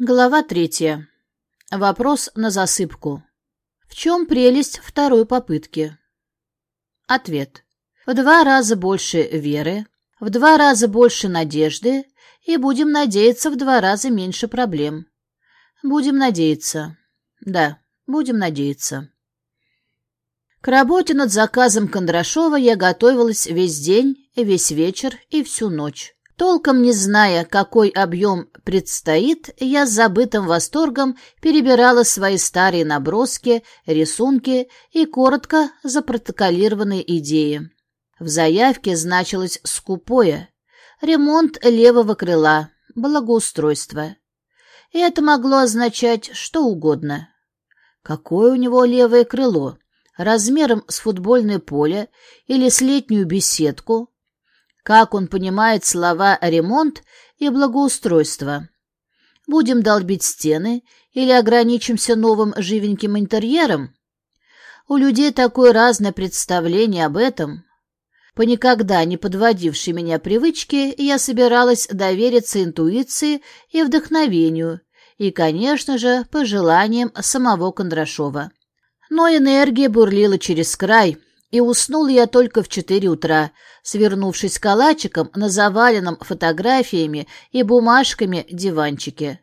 Глава третья. Вопрос на засыпку. В чем прелесть второй попытки? Ответ. В два раза больше веры, в два раза больше надежды и, будем надеяться, в два раза меньше проблем. Будем надеяться. Да, будем надеяться. К работе над заказом Кондрашова я готовилась весь день, весь вечер и всю ночь. Толком не зная, какой объем предстоит, я с забытым восторгом перебирала свои старые наброски, рисунки и коротко запротоколированные идеи. В заявке значилось «скупое» — ремонт левого крыла, благоустройство. И это могло означать что угодно. Какое у него левое крыло? Размером с футбольное поле или с летнюю беседку — как он понимает слова «ремонт» и «благоустройство». Будем долбить стены или ограничимся новым живеньким интерьером? У людей такое разное представление об этом. По никогда не подводившей меня привычке я собиралась довериться интуиции и вдохновению, и, конечно же, пожеланиям самого Кондрашова. Но энергия бурлила через край, и уснул я только в четыре утра, свернувшись калачиком на заваленном фотографиями и бумажками диванчике.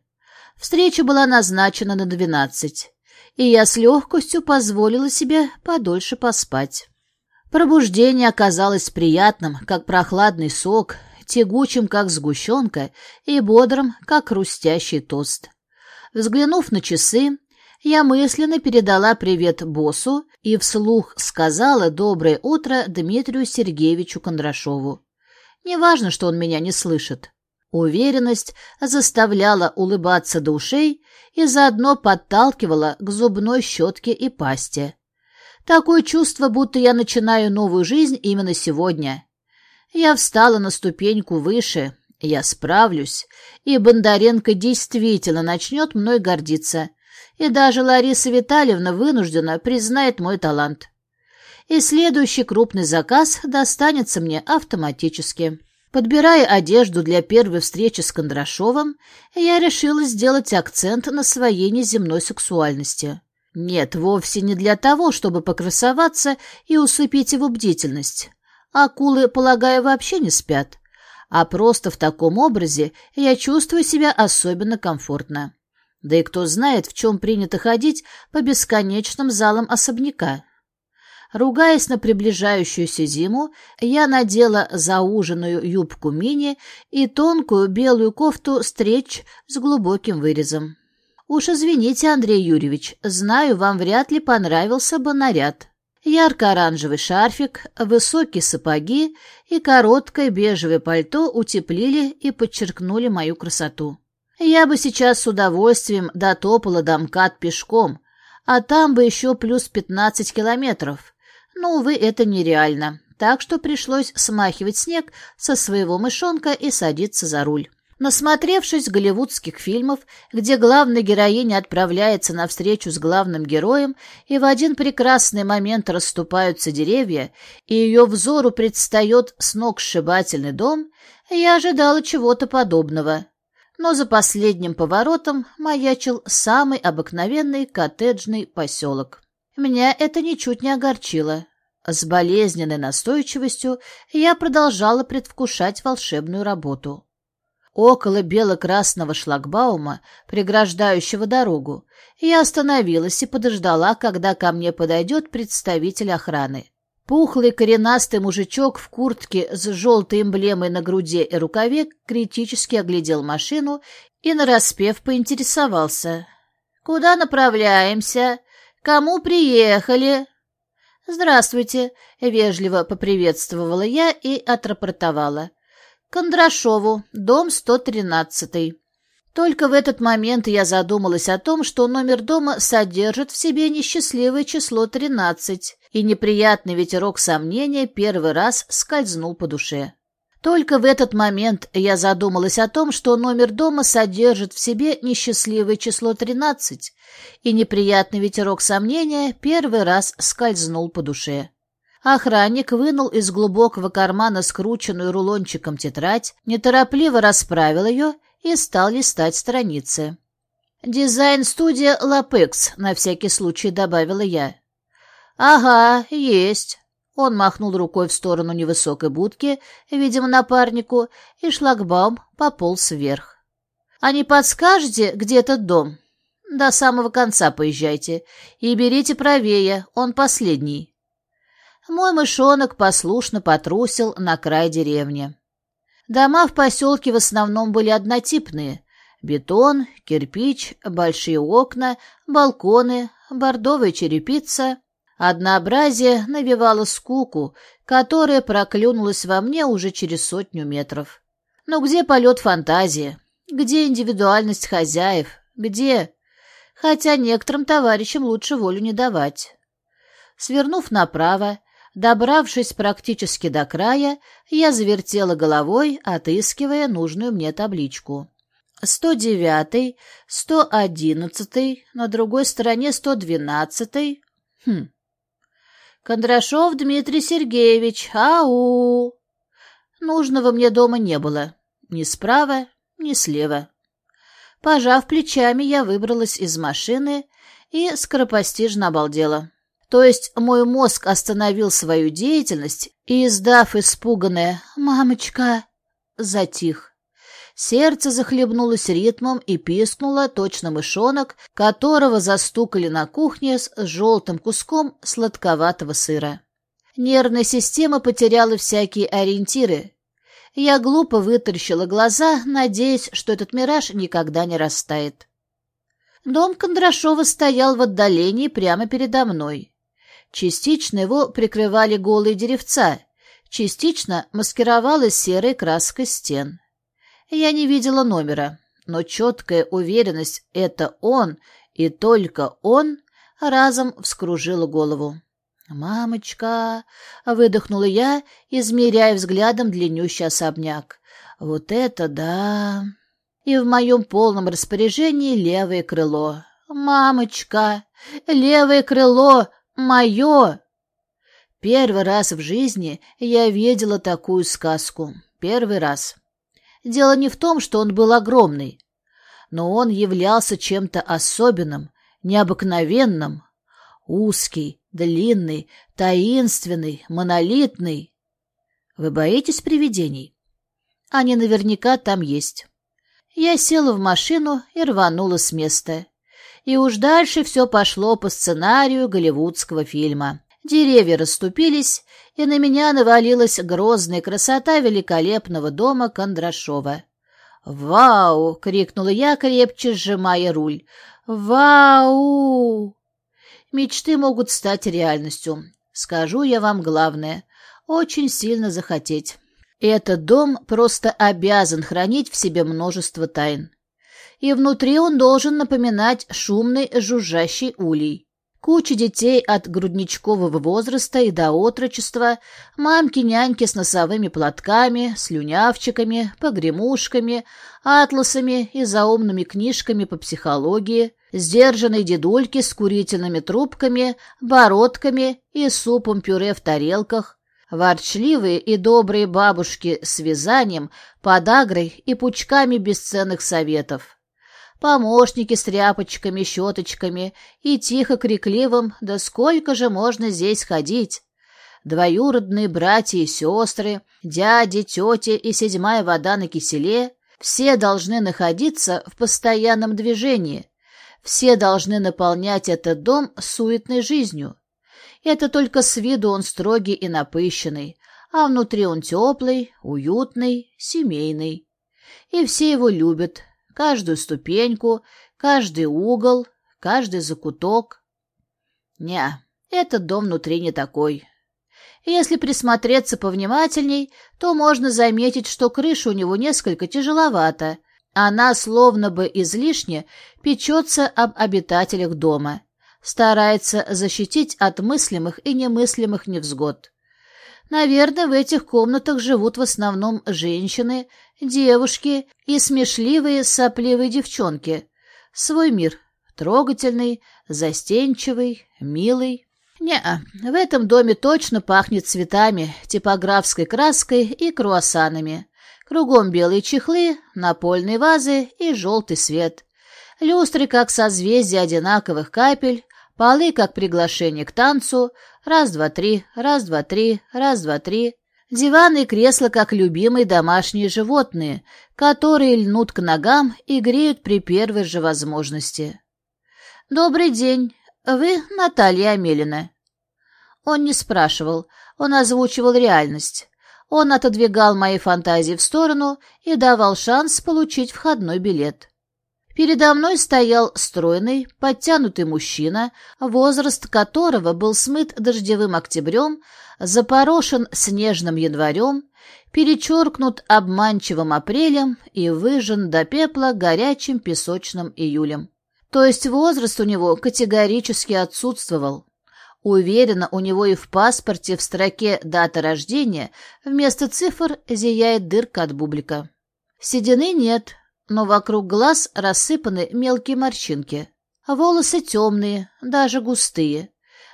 Встреча была назначена на двенадцать, и я с легкостью позволила себе подольше поспать. Пробуждение оказалось приятным, как прохладный сок, тягучим, как сгущенка, и бодрым, как хрустящий тост. Взглянув на часы, я мысленно передала привет боссу и вслух сказала «Доброе утро» Дмитрию Сергеевичу Кондрашову. Неважно, что он меня не слышит. Уверенность заставляла улыбаться до ушей и заодно подталкивала к зубной щетке и пасте. Такое чувство, будто я начинаю новую жизнь именно сегодня. Я встала на ступеньку выше, я справлюсь, и Бондаренко действительно начнет мной гордиться — и даже Лариса Витальевна вынуждена признает мой талант. И следующий крупный заказ достанется мне автоматически. Подбирая одежду для первой встречи с Кондрашовым, я решила сделать акцент на своей неземной сексуальности. Нет, вовсе не для того, чтобы покрасоваться и усыпить его бдительность. Акулы, полагаю, вообще не спят. А просто в таком образе я чувствую себя особенно комфортно. Да и кто знает, в чем принято ходить по бесконечным залам особняка. Ругаясь на приближающуюся зиму, я надела зауженную юбку мини и тонкую белую кофту стретч с глубоким вырезом. Уж извините, Андрей Юрьевич, знаю, вам вряд ли понравился бы наряд. Ярко-оранжевый шарфик, высокие сапоги и короткое бежевое пальто утеплили и подчеркнули мою красоту. Я бы сейчас с удовольствием дотопала до МКАД пешком, а там бы еще плюс пятнадцать километров. Но, увы, это нереально, так что пришлось смахивать снег со своего мышонка и садиться за руль. Насмотревшись голливудских фильмов, где главная героиня отправляется на встречу с главным героем, и в один прекрасный момент расступаются деревья, и ее взору предстает сногсшибательный дом, я ожидала чего-то подобного но за последним поворотом маячил самый обыкновенный коттеджный поселок. Меня это ничуть не огорчило. С болезненной настойчивостью я продолжала предвкушать волшебную работу. Около бело-красного шлагбаума, преграждающего дорогу, я остановилась и подождала, когда ко мне подойдет представитель охраны. Пухлый коренастый мужичок в куртке с желтой эмблемой на груди и рукаве критически оглядел машину и нараспев поинтересовался. «Куда направляемся? Кому приехали?» «Здравствуйте», — вежливо поприветствовала я и отрапортовала. «Кондрашову, дом 113». Только в этот момент я задумалась о том, что номер дома содержит в себе несчастливое число 13, и неприятный ветерок сомнения первый раз скользнул по душе. Только в этот момент я задумалась о том, что номер дома содержит в себе несчастливое число 13, и неприятный ветерок сомнения первый раз скользнул по душе. Охранник вынул из глубокого кармана скрученную рулончиком тетрадь, неторопливо расправил ее и стал листать страницы. «Дизайн-студия Лапекс», — на всякий случай добавила я. «Ага, есть». Он махнул рукой в сторону невысокой будки, видимо, напарнику, и шлагбаум пополз вверх. «А не подскажете, где этот дом?» «До самого конца поезжайте. И берите правее, он последний». Мой мышонок послушно потрусил на край деревни. Дома в поселке в основном были однотипные, Бетон, кирпич, большие окна, балконы, бордовая черепица. Однообразие навевало скуку, которая проклюнулась во мне уже через сотню метров. Но где полет фантазии? Где индивидуальность хозяев? Где? Хотя некоторым товарищам лучше волю не давать. Свернув направо, добравшись практически до края, я завертела головой, отыскивая нужную мне табличку. 109, 111, на другой стороне 112. Хм. Кондрашов Дмитрий Сергеевич, ау! Нужного мне дома не было. Ни справа, ни слева. Пожав плечами, я выбралась из машины и скоропостижно обалдела. То есть мой мозг остановил свою деятельность и, издав испуганное «мамочка», затих. Сердце захлебнулось ритмом и пискнуло точно мышонок, которого застукали на кухне с желтым куском сладковатого сыра. Нервная система потеряла всякие ориентиры. Я глупо вытаращила глаза, надеясь, что этот мираж никогда не растает. Дом Кондрашова стоял в отдалении прямо передо мной. Частично его прикрывали голые деревца, частично маскировалась серой краской стен. Я не видела номера, но четкая уверенность — это он и только он разом вскружила голову. «Мамочка!» — выдохнула я, измеряя взглядом длиннющий особняк. «Вот это да!» И в моем полном распоряжении левое крыло. «Мамочка! Левое крыло! Мое!» Первый раз в жизни я видела такую сказку. Первый раз. Дело не в том, что он был огромный, но он являлся чем-то особенным, необыкновенным. Узкий, длинный, таинственный, монолитный. Вы боитесь привидений? Они наверняка там есть. Я села в машину и рванула с места. И уж дальше все пошло по сценарию голливудского фильма. Деревья расступились, и на меня навалилась грозная красота великолепного дома Кондрашова. «Вау!» — крикнула я, крепче сжимая руль. «Вау!» Мечты могут стать реальностью. Скажу я вам главное. Очень сильно захотеть. Этот дом просто обязан хранить в себе множество тайн. И внутри он должен напоминать шумный жужжащий улей. Куча детей от грудничкового возраста и до отрочества, мамки-няньки с носовыми платками, слюнявчиками, погремушками, атласами и заумными книжками по психологии, сдержанные дедульки с курительными трубками, бородками и супом-пюре в тарелках, ворчливые и добрые бабушки с вязанием, подагрой и пучками бесценных советов помощники с тряпочками, щеточками и тихо крикливым «Да сколько же можно здесь ходить?» Двоюродные братья и сестры, дяди, тети и седьмая вода на киселе — все должны находиться в постоянном движении, все должны наполнять этот дом суетной жизнью. Это только с виду он строгий и напыщенный, а внутри он теплый, уютный, семейный. И все его любят, каждую ступеньку, каждый угол, каждый закуток. Не, этот дом внутри не такой. Если присмотреться повнимательней, то можно заметить, что крыша у него несколько тяжеловата. Она словно бы излишне печется об обитателях дома, старается защитить от мыслимых и немыслимых невзгод. Наверное, в этих комнатах живут в основном женщины, девушки и смешливые сопливые девчонки. Свой мир трогательный, застенчивый, милый. не в этом доме точно пахнет цветами, типографской краской и круассанами. Кругом белые чехлы, напольные вазы и желтый свет. Люстры, как созвездия одинаковых капель, полы, как приглашение к танцу, раз-два-три, раз-два-три, раз-два-три. Диваны и кресла, как любимые домашние животные, которые льнут к ногам и греют при первой же возможности. «Добрый день. Вы Наталья Амелина?» Он не спрашивал, он озвучивал реальность. Он отодвигал мои фантазии в сторону и давал шанс получить входной билет. Передо мной стоял стройный, подтянутый мужчина, возраст которого был смыт дождевым октябрем, запорошен снежным январем, перечеркнут обманчивым апрелем и выжжен до пепла горячим песочным июлем. То есть возраст у него категорически отсутствовал. Уверена, у него и в паспорте в строке «Дата рождения» вместо цифр зияет дырка от бублика. Седины нет, но вокруг глаз рассыпаны мелкие морщинки. Волосы темные, даже густые,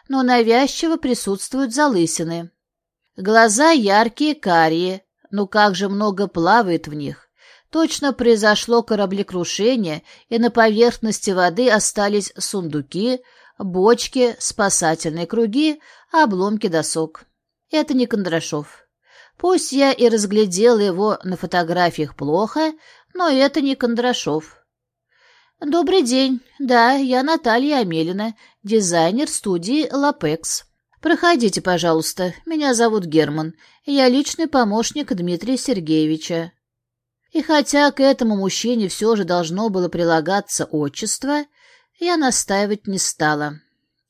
но навязчиво присутствуют залысины. Глаза яркие, карие, но как же много плавает в них. Точно произошло кораблекрушение, и на поверхности воды остались сундуки, бочки, спасательные круги, обломки досок. Это не Кондрашов. Пусть я и разглядел его на фотографиях плохо, но это не Кондрашов. «Добрый день. Да, я Наталья Амелина, дизайнер студии «Лапекс». Проходите, пожалуйста. Меня зовут Герман. Я личный помощник Дмитрия Сергеевича». И хотя к этому мужчине все же должно было прилагаться отчество, я настаивать не стала.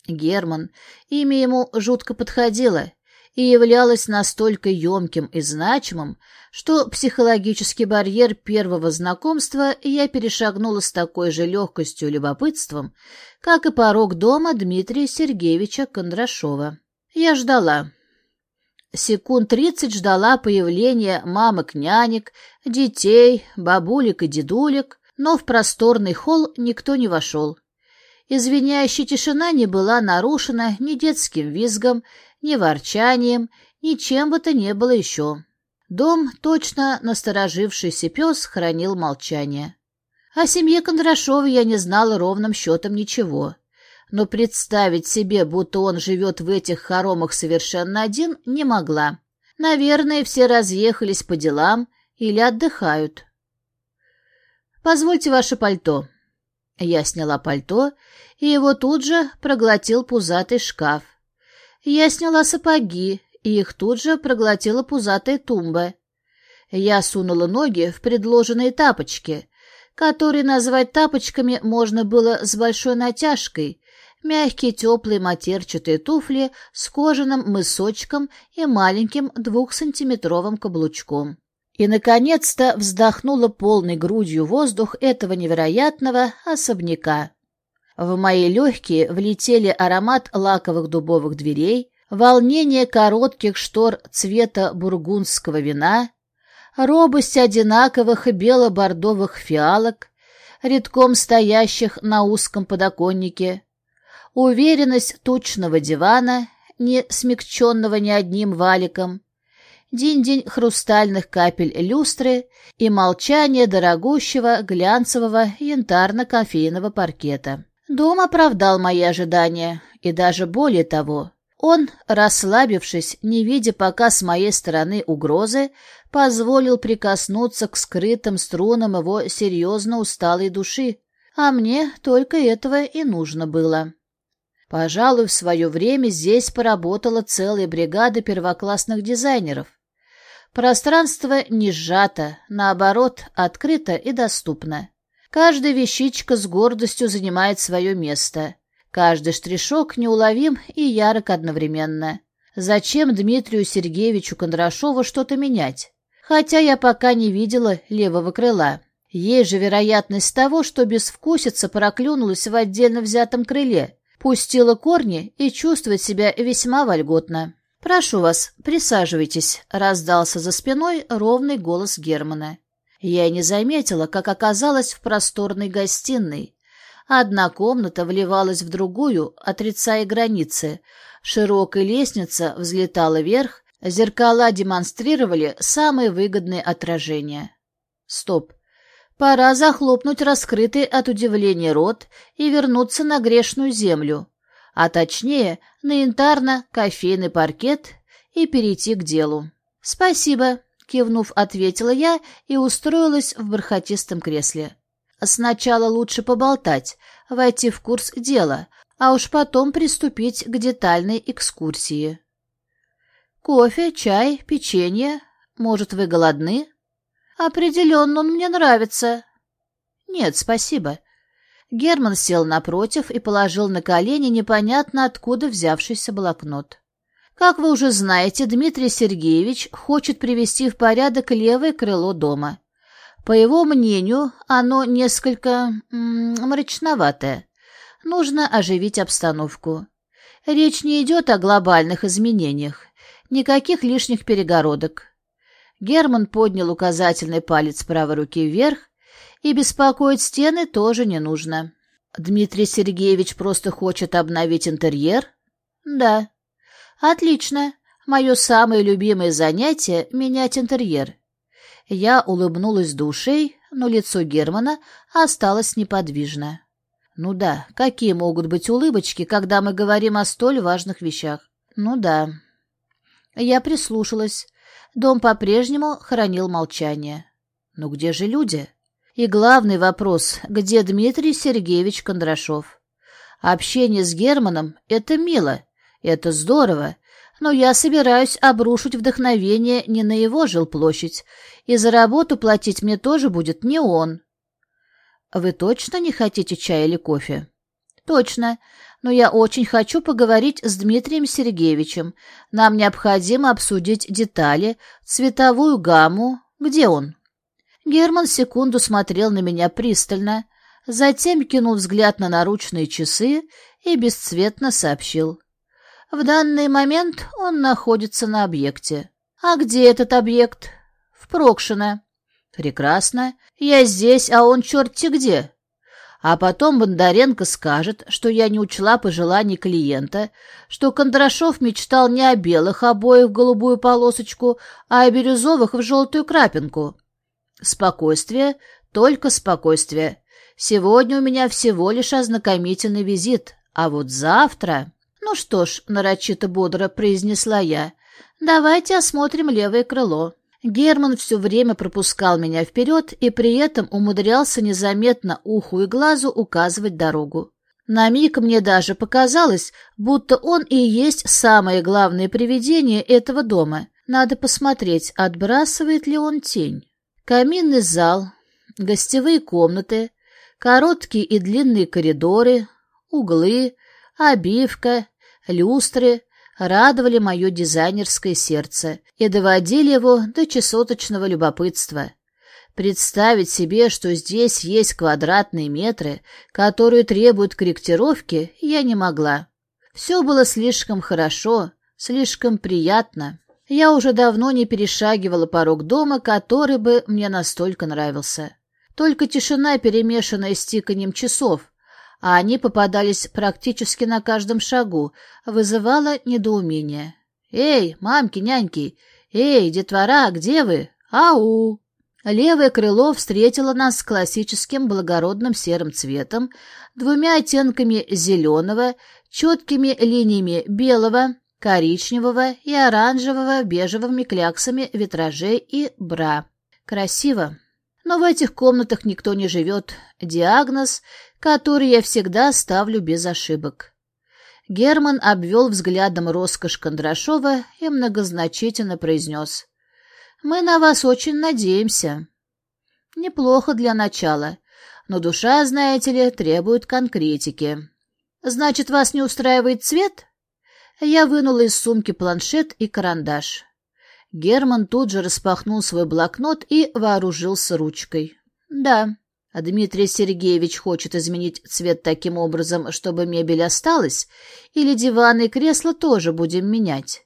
Герман, имя ему жутко подходило и являлось настолько емким и значимым, что психологический барьер первого знакомства я перешагнула с такой же легкостью и любопытством, как и порог дома Дмитрия Сергеевича Кондрашова. Я ждала. Секунд тридцать ждала появления мамок-нянек, детей, бабулек и дедулек, но в просторный холл никто не вошел. Извиняющая тишина не была нарушена ни детским визгом, ни ворчанием, ничем бы то не было еще. Дом, точно насторожившийся пес, хранил молчание. О семье Кондрашова я не знала ровным счетом ничего. Но представить себе, будто он живет в этих хоромах совершенно один, не могла. Наверное, все разъехались по делам или отдыхают. «Позвольте ваше пальто». Я сняла пальто, и его тут же проглотил пузатый шкаф. Я сняла сапоги, и их тут же проглотила пузатая тумба. Я сунула ноги в предложенные тапочки, которые назвать тапочками можно было с большой натяжкой, мягкие теплые матерчатые туфли с кожаным мысочком и маленьким двухсантиметровым каблучком. И, наконец-то, вздохнула полной грудью воздух этого невероятного особняка. В мои легкие влетели аромат лаковых дубовых дверей, волнение коротких штор цвета бургундского вина, робость одинаковых бело-бордовых фиалок, редком стоящих на узком подоконнике, уверенность тучного дивана, не смягченного ни одним валиком, день-день хрустальных капель люстры и молчание дорогущего глянцевого янтарно-кофейного паркета. Дом оправдал мои ожидания, и даже более того. Он, расслабившись, не видя пока с моей стороны угрозы, позволил прикоснуться к скрытым струнам его серьезно усталой души, а мне только этого и нужно было. Пожалуй, в свое время здесь поработала целая бригада первоклассных дизайнеров. Пространство не сжато, наоборот, открыто и доступно. Каждая вещичка с гордостью занимает свое место. Каждый штришок неуловим и ярок одновременно. Зачем Дмитрию Сергеевичу Кондрашову что-то менять? Хотя я пока не видела левого крыла. Есть же вероятность того, что безвкусица проклюнулась в отдельно взятом крыле, пустила корни и чувствует себя весьма вольготно. «Прошу вас, присаживайтесь», — раздался за спиной ровный голос Германа. Я не заметила, как оказалась в просторной гостиной. Одна комната вливалась в другую, отрицая границы. Широкая лестница взлетала вверх, зеркала демонстрировали самые выгодные отражения. Стоп. Пора захлопнуть раскрытый от удивления рот и вернуться на грешную землю, а точнее на янтарно-кофейный паркет и перейти к делу. «Спасибо», — кивнув, ответила я и устроилась в бархатистом кресле. «Сначала лучше поболтать, войти в курс дела, а уж потом приступить к детальной экскурсии». «Кофе, чай, печенье. Может, вы голодны?» «Определенно он мне нравится». «Нет, спасибо». Герман сел напротив и положил на колени непонятно откуда взявшийся блокнот. Как вы уже знаете, Дмитрий Сергеевич хочет привести в порядок левое крыло дома. По его мнению, оно несколько мрачноватое. Нужно оживить обстановку. Речь не идет о глобальных изменениях. Никаких лишних перегородок. Герман поднял указательный палец правой руки вверх, и беспокоить стены тоже не нужно. Дмитрий Сергеевич просто хочет обновить интерьер? Да. Отлично. Мое самое любимое занятие — менять интерьер. Я улыбнулась душей, но лицо Германа осталось неподвижно. Ну да, какие могут быть улыбочки, когда мы говорим о столь важных вещах? Ну да. Я прислушалась. Дом по-прежнему хранил молчание. Но где же люди? И главный вопрос, где Дмитрий Сергеевич Кондрашов? Общение с Германом — это мило, это здорово, но я собираюсь обрушить вдохновение не на его жилплощадь, и за работу платить мне тоже будет не он. Вы точно не хотите чая или кофе? Точно, но я очень хочу поговорить с Дмитрием Сергеевичем. Нам необходимо обсудить детали, цветовую гамму. Где он? Герман секунду смотрел на меня пристально, затем кинул взгляд на наручные часы и бесцветно сообщил. В данный момент он находится на объекте. А где этот объект? В Прокшино. Прекрасно. Я здесь, а он черти где. А потом Бондаренко скажет, что я не учла пожеланий клиента, что Кондрашов мечтал не о белых обоях в голубую полосочку, а о бирюзовых в желтую крапинку. Спокойствие, только спокойствие. Сегодня у меня всего лишь ознакомительный визит, а вот завтра... «Ну что ж», — нарочито бодро произнесла я, — «давайте осмотрим левое крыло». Герман все время пропускал меня вперед и при этом умудрялся незаметно уху и глазу указывать дорогу. На миг мне даже показалось, будто он и есть самое главное привидение этого дома. Надо посмотреть, отбрасывает ли он тень. Каминный зал, гостевые комнаты, короткие и длинные коридоры, углы, обивка, люстры радовали мое дизайнерское сердце и доводили его до чесоточного любопытства. Представить себе, что здесь есть квадратные метры, которые требуют корректировки, я не могла. Все было слишком хорошо, слишком приятно. Я уже давно не перешагивала порог дома, который бы мне настолько нравился. Только тишина, перемешанная с тиканьем часов, а они попадались практически на каждом шагу, вызывало недоумение. «Эй, мамки, няньки! Эй, детвора, где вы? Ау!» Левое крыло встретило нас с классическим благородным серым цветом, двумя оттенками зеленого, четкими линиями белого, коричневого и оранжевого бежевыми кляксами витражей и бра. Красиво. Но в этих комнатах никто не живет. Диагноз который я всегда ставлю без ошибок. Герман обвел взглядом роскошь Кондрашова и многозначительно произнес. «Мы на вас очень надеемся». «Неплохо для начала, но душа, знаете ли, требует конкретики». «Значит, вас не устраивает цвет?» Я вынула из сумки планшет и карандаш. Герман тут же распахнул свой блокнот и вооружился ручкой. «Да, а Дмитрий Сергеевич хочет изменить цвет таким образом, чтобы мебель осталась, или диваны и кресла тоже будем менять.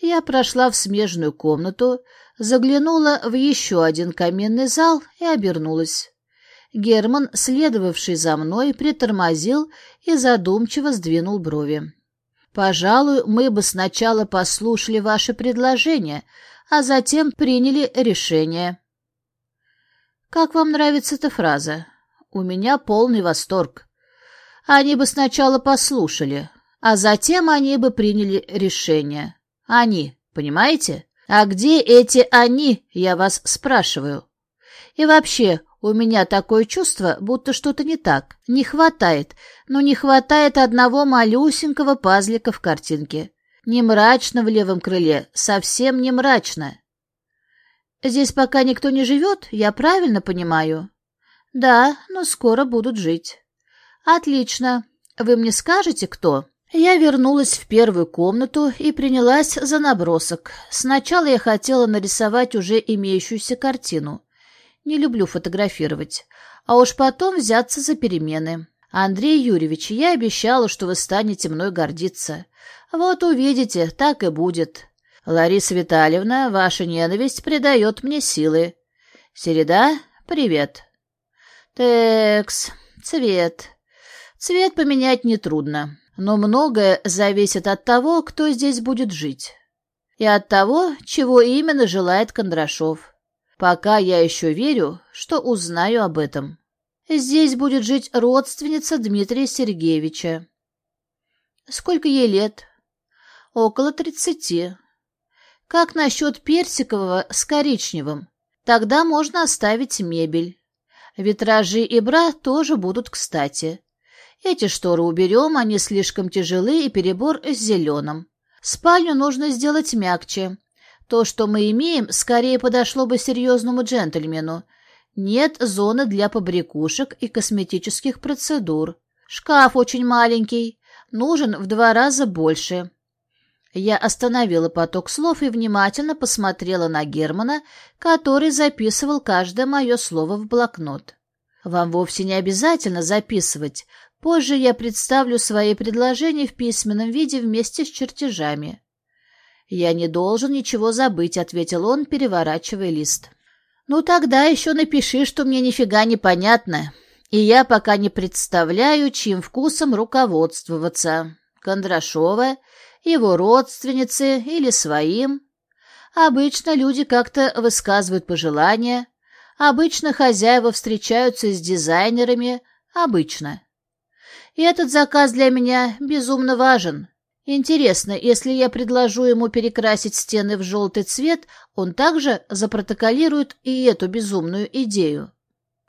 Я прошла в смежную комнату, заглянула в еще один каменный зал и обернулась. Герман, следовавший за мной, притормозил и задумчиво сдвинул брови. «Пожалуй, мы бы сначала послушали ваше предложение, а затем приняли решение». Как вам нравится эта фраза? У меня полный восторг. Они бы сначала послушали, а затем они бы приняли решение. Они, понимаете? А где эти «они», я вас спрашиваю? И вообще, у меня такое чувство, будто что-то не так. Не хватает, но не хватает одного малюсенького пазлика в картинке. Не мрачно в левом крыле, совсем не мрачно. Здесь пока никто не живет, я правильно понимаю? Да, но скоро будут жить. Отлично. Вы мне скажете, кто? Я вернулась в первую комнату и принялась за набросок. Сначала я хотела нарисовать уже имеющуюся картину. Не люблю фотографировать. А уж потом взяться за перемены. Андрей Юрьевич, я обещала, что вы станете мной гордиться. Вот увидите, так и будет. Лариса Витальевна, ваша ненависть придает мне силы. Середа, привет. Текс, цвет. Цвет поменять нетрудно, но многое зависит от того, кто здесь будет жить. И от того, чего именно желает Кондрашов. Пока я еще верю, что узнаю об этом. Здесь будет жить родственница Дмитрия Сергеевича. Сколько ей лет? Около тридцати. Как насчет персикового с коричневым? Тогда можно оставить мебель. Витражи и бра тоже будут кстати. Эти шторы уберем, они слишком тяжелы и перебор с зеленым. Спальню нужно сделать мягче. То, что мы имеем, скорее подошло бы серьезному джентльмену. Нет зоны для побрякушек и косметических процедур. Шкаф очень маленький, нужен в два раза больше. Я остановила поток слов и внимательно посмотрела на Германа, который записывал каждое мое слово в блокнот. «Вам вовсе не обязательно записывать. Позже я представлю свои предложения в письменном виде вместе с чертежами». «Я не должен ничего забыть», — ответил он, переворачивая лист. «Ну тогда еще напиши, что мне нифига не понятно, и я пока не представляю, чьим вкусом руководствоваться. Кондрашова его родственнице или своим. Обычно люди как-то высказывают пожелания, обычно хозяева встречаются с дизайнерами, обычно. И этот заказ для меня безумно важен. Интересно, если я предложу ему перекрасить стены в желтый цвет, он также запротоколирует и эту безумную идею.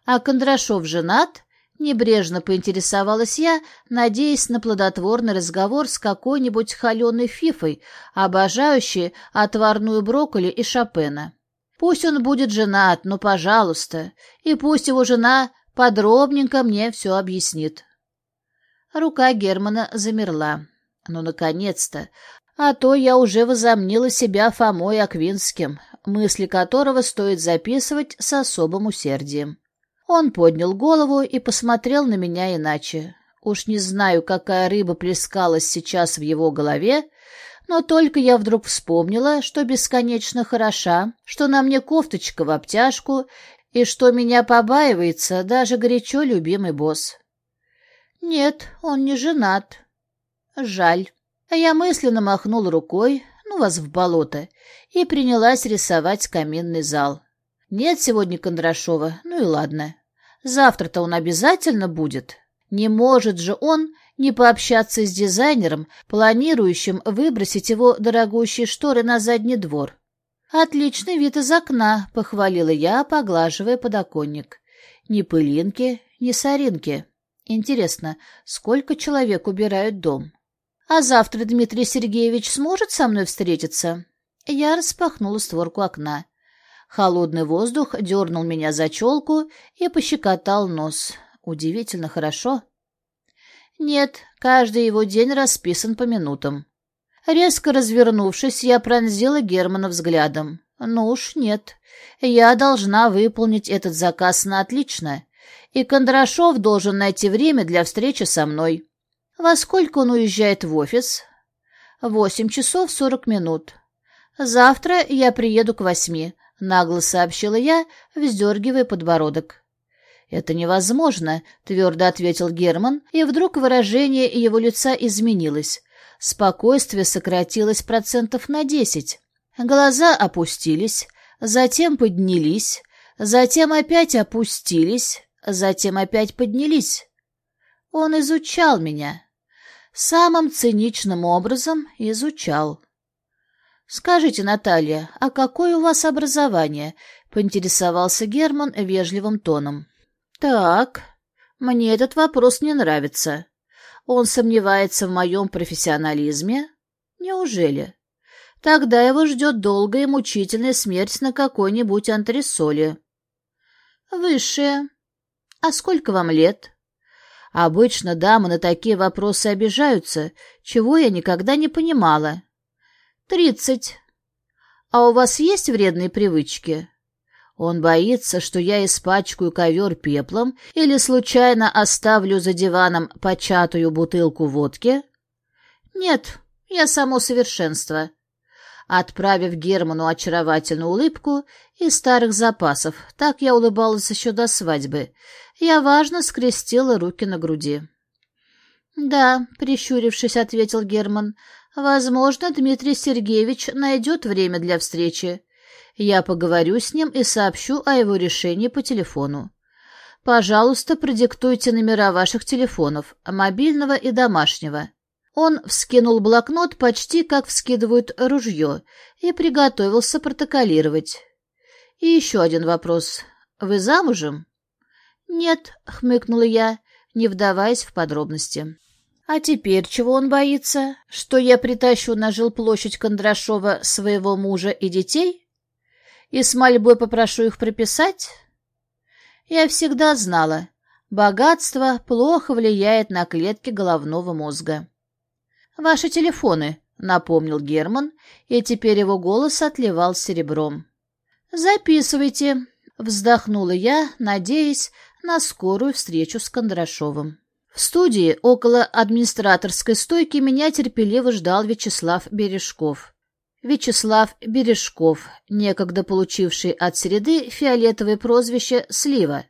А Кондрашов женат Небрежно поинтересовалась я, надеясь на плодотворный разговор с какой-нибудь холеной фифой, обожающей отварную брокколи и Шопена. Пусть он будет женат, но, пожалуйста, и пусть его жена подробненько мне все объяснит. Рука Германа замерла. Ну, наконец-то! А то я уже возомнила себя Фомой Аквинским, мысли которого стоит записывать с особым усердием. Он поднял голову и посмотрел на меня иначе. Уж не знаю, какая рыба плескалась сейчас в его голове, но только я вдруг вспомнила, что бесконечно хороша, что на мне кофточка в обтяжку и что меня побаивается даже горячо любимый босс. Нет, он не женат. Жаль. Я мысленно махнул рукой, ну вас в болото, и принялась рисовать каминный зал. Нет сегодня Кондрашова, ну и ладно. Завтра-то он обязательно будет. Не может же он не пообщаться с дизайнером, планирующим выбросить его дорогущие шторы на задний двор. «Отличный вид из окна», — похвалила я, поглаживая подоконник. «Ни пылинки, ни соринки. Интересно, сколько человек убирают дом? А завтра Дмитрий Сергеевич сможет со мной встретиться?» Я распахнула створку окна. Холодный воздух дернул меня за челку и пощекотал нос. Удивительно хорошо. Нет, каждый его день расписан по минутам. Резко развернувшись, я пронзила Германа взглядом. Ну уж нет, я должна выполнить этот заказ на отлично, и Кондрашов должен найти время для встречи со мной. Во сколько он уезжает в офис? Восемь часов сорок минут. Завтра я приеду к восьми. — нагло сообщила я, вздергивая подбородок. «Это невозможно», — твердо ответил Герман, и вдруг выражение его лица изменилось. Спокойствие сократилось процентов на десять. Глаза опустились, затем поднялись, Затем опять опустились, затем опять поднялись. Он изучал меня. Самым циничным образом изучал. «Скажите, Наталья, а какое у вас образование?» — поинтересовался Герман вежливым тоном. «Так, мне этот вопрос не нравится. Он сомневается в моем профессионализме? Неужели? Тогда его ждет долгая и мучительная смерть на какой-нибудь антресоле». «Высшая. А сколько вам лет?» Обычно дамы на такие вопросы обижаются, чего я никогда не понимала. «Тридцать. А у вас есть вредные привычки?» Он боится, что я испачкаю ковер пеплом или случайно оставлю за диваном початую бутылку водки? Нет, я само совершенство. Отправив Герману очаровательную улыбку из старых запасов, так я улыбалась еще до свадьбы, я важно скрестила руки на груди. «Да», — прищурившись, ответил Герман, — «возможно, Дмитрий Сергеевич найдет время для встречи. Я поговорю с ним и сообщу о его решении по телефону. Пожалуйста, продиктуйте номера ваших телефонов, мобильного и домашнего». Он вскинул блокнот почти как вскидывают ружье и приготовился протоколировать. «И еще один вопрос. Вы замужем?» «Нет», — хмыкнула я, не вдаваясь в подробности. «А теперь чего он боится? Что я притащу на жилплощадь Кондрашова своего мужа и детей? И с мольбой попрошу их прописать?» Я всегда знала, богатство плохо влияет на клетки головного мозга. «Ваши телефоны», — напомнил Герман, и теперь его голос отливал серебром. «Записывайте», — вздохнула я, надеясь на скорую встречу с Кондрашовым. В студии около администраторской стойки меня терпеливо ждал Вячеслав Бережков. Вячеслав Бережков, некогда получивший от среды фиолетовое прозвище «Слива».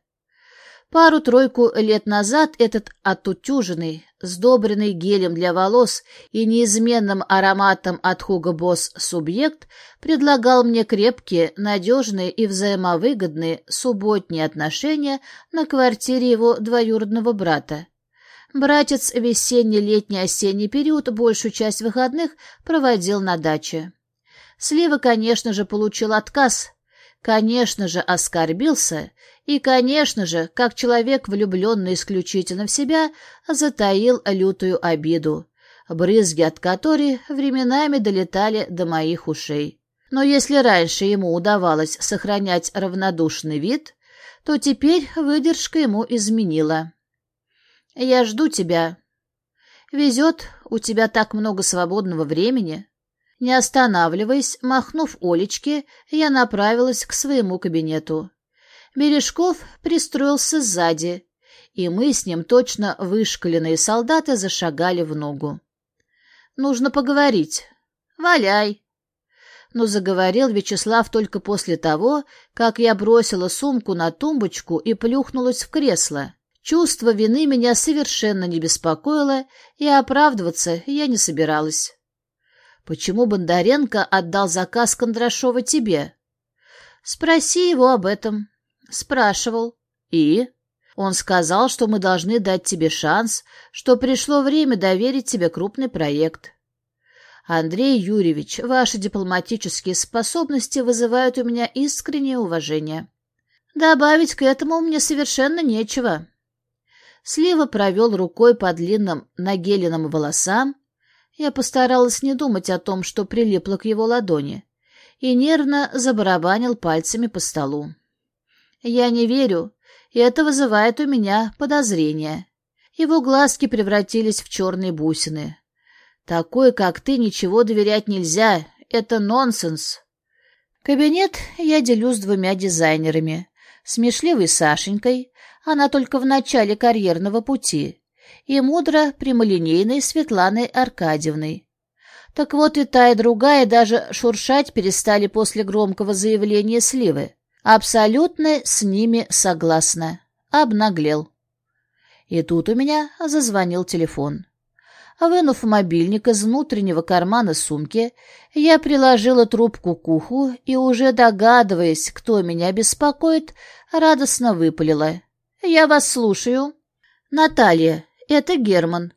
Пару-тройку лет назад этот отутюженный, сдобренный гелем для волос и неизменным ароматом от Хуго Босс субъект предлагал мне крепкие, надежные и взаимовыгодные субботние отношения на квартире его двоюродного брата. Братец весенний, летний, осенний период большую часть выходных проводил на даче. Слива, конечно же, получил отказ, конечно же, оскорбился и, конечно же, как человек, влюбленный исключительно в себя, затаил лютую обиду, брызги от которой временами долетали до моих ушей. Но если раньше ему удавалось сохранять равнодушный вид, то теперь выдержка ему изменила. «Я жду тебя. Везет, у тебя так много свободного времени». Не останавливаясь, махнув Олечке, я направилась к своему кабинету. Бережков пристроился сзади, и мы с ним, точно вышкаленные солдаты, зашагали в ногу. «Нужно поговорить. Валяй!» Но заговорил Вячеслав только после того, как я бросила сумку на тумбочку и плюхнулась в кресло. Чувство вины меня совершенно не беспокоило, и оправдываться я не собиралась. Почему Бондаренко отдал заказ Кондрашова тебе? Спроси его об этом. Спрашивал. И? Он сказал, что мы должны дать тебе шанс, что пришло время доверить тебе крупный проект. Андрей Юрьевич, ваши дипломатические способности вызывают у меня искреннее уважение. Добавить к этому мне совершенно нечего. Слива провел рукой по длинным нагеленным волосам, я постаралась не думать о том, что прилипло к его ладони, и нервно забарабанил пальцами по столу. «Я не верю, и это вызывает у меня подозрения». Его глазки превратились в черные бусины. «Такой, как ты, ничего доверять нельзя. Это нонсенс». Кабинет я делю с двумя дизайнерами. Смешливой Сашенькой, она только в начале карьерного пути, и мудро прямолинейной Светланой Аркадьевной. Так вот и та, и другая даже шуршать перестали после громкого заявления Сливы. Абсолютно с ними согласна. Обнаглел. И тут у меня зазвонил телефон. Вынув мобильник из внутреннего кармана сумки, я приложила трубку к уху и, уже догадываясь, кто меня беспокоит, радостно выпалила. «Я вас слушаю». «Наталья, это Герман.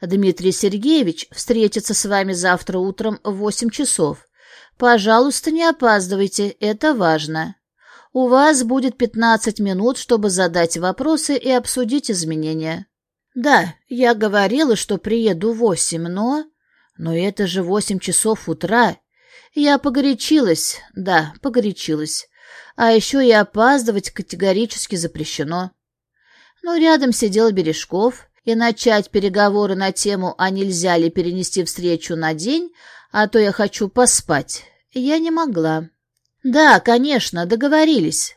Дмитрий Сергеевич встретится с вами завтра утром в восемь часов. Пожалуйста, не опаздывайте, это важно. У вас будет пятнадцать минут, чтобы задать вопросы и обсудить изменения». «Да, я говорила, что приеду в восемь, но...» «Но это же восемь часов утра. Я погорячилась, да, погорячилась. А еще и опаздывать категорически запрещено». Но рядом сидел Бережков, и начать переговоры на тему, а нельзя ли перенести встречу на день, а то я хочу поспать, я не могла. «Да, конечно, договорились».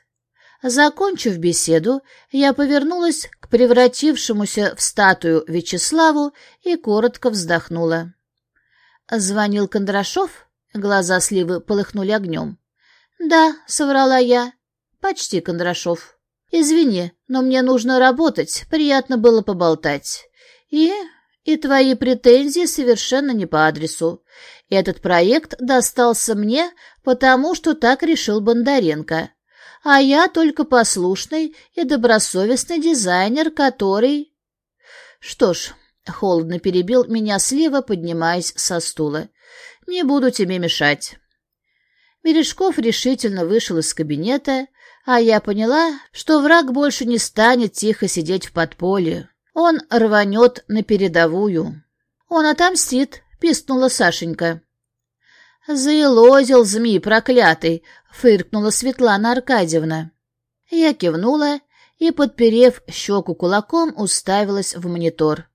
Закончив беседу, я повернулась к превратившемуся в статую Вячеславу и коротко вздохнула. Звонил Кондрашов? Глаза сливы полыхнули огнем. «Да», — соврала я, — «почти Кондрашов». «Извини, но мне нужно работать, приятно было поболтать. И... и твои претензии совершенно не по адресу. Этот проект достался мне, потому что так решил Бондаренко. А я только послушный и добросовестный дизайнер, который... Что ж, холодно перебил меня слева, поднимаясь со стула. Не буду тебе мешать. Бережков решительно вышел из кабинета, а я поняла, что враг больше не станет тихо сидеть в подполье. Он рванет на передовую. Он отомстит, пискнула Сашенька. «Заелозил змей проклятый!» — фыркнула Светлана Аркадьевна. Я кивнула и, подперев щеку кулаком, уставилась в монитор.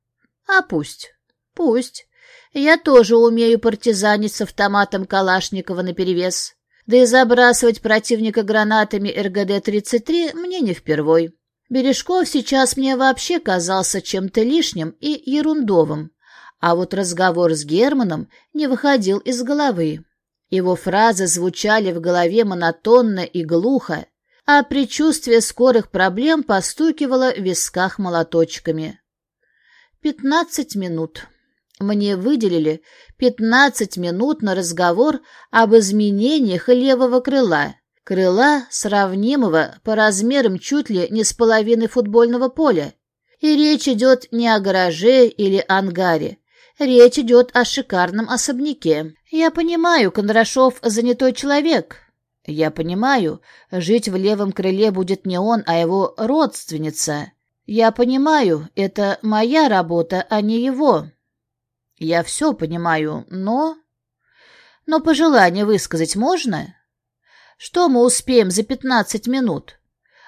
«А пусть, пусть. Я тоже умею партизанить с автоматом Калашникова наперевес. Да и забрасывать противника гранатами РГД-33 мне не впервой. Бережков сейчас мне вообще казался чем-то лишним и ерундовым. А вот разговор с Германом не выходил из головы. Его фразы звучали в голове монотонно и глухо, а предчувствие скорых проблем постукивало в висках молоточками. Пятнадцать минут. Мне выделили пятнадцать минут на разговор об изменениях левого крыла, крыла, сравнимого по размерам чуть ли не с половиной футбольного поля. И речь идет не о гараже или ангаре, Речь идет о шикарном особняке. Я понимаю, Кондрашов занятой человек. Я понимаю, жить в левом крыле будет не он, а его родственница. Я понимаю, это моя работа, а не его. Я все понимаю, но... Но пожелание высказать можно? Что мы успеем за пятнадцать минут?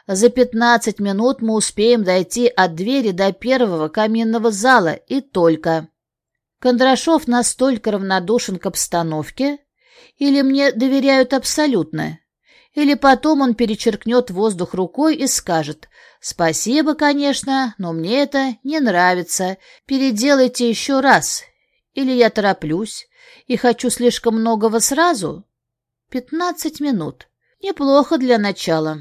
За пятнадцать минут мы успеем дойти от двери до первого каминного зала и только. Кондрашов настолько равнодушен к обстановке? Или мне доверяют абсолютно? Или потом он перечеркнет воздух рукой и скажет «Спасибо, конечно, но мне это не нравится, переделайте еще раз». Или я тороплюсь и хочу слишком многого сразу? Пятнадцать минут. Неплохо для начала.